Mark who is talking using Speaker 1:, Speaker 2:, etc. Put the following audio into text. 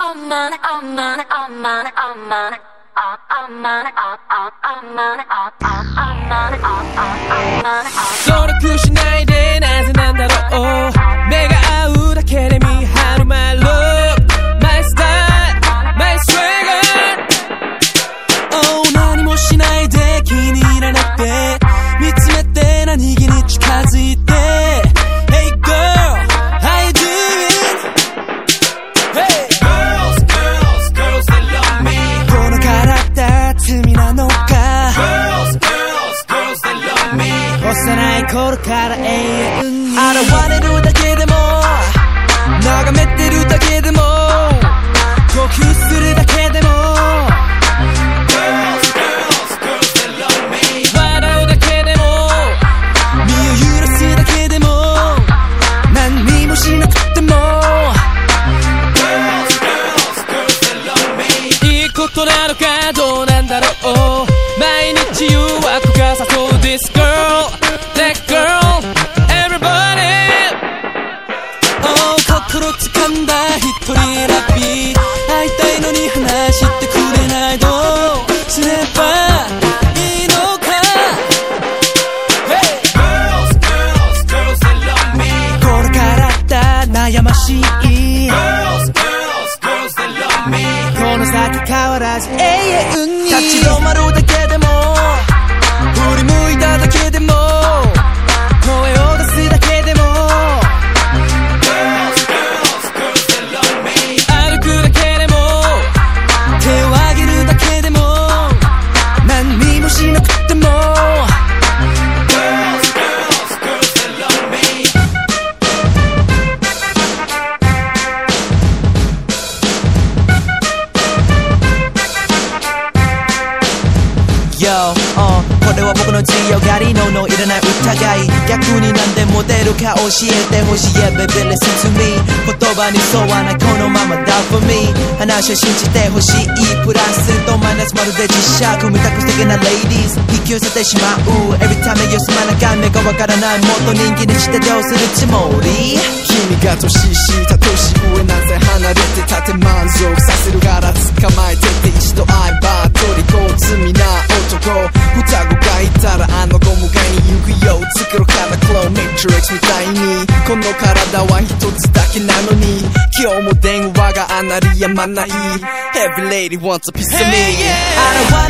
Speaker 1: Aman, aman, aman, aman. Sonra kış から永遠に現れるだけでも眺めてるだけでも呼吸するだけでも笑うだけでも身を許すだけでも何にもしなくてもいいことなのかどうなんだろう毎日誘惑が誘う This girl ー悩ましい Girls Girls Girls they love me この先変わらず永遠に立ち止まるだけ の強がりののいらない疑い。逆に何でモデルか教えてほしい。Yeah baby listen to me 言葉に沿わないこのままだ。For me 話を信じてほしい。プラスとマイナスまるで磁石。見たく素敵な ladies 引き寄せてしまう。Every time you smile 中身がわからない。もっと人気にしてどうするつもり？
Speaker 2: 君が年下年上この体は一つだけなのに今日も電話があなりやまない Every lady wants a piece of me、
Speaker 1: Hey, yeah.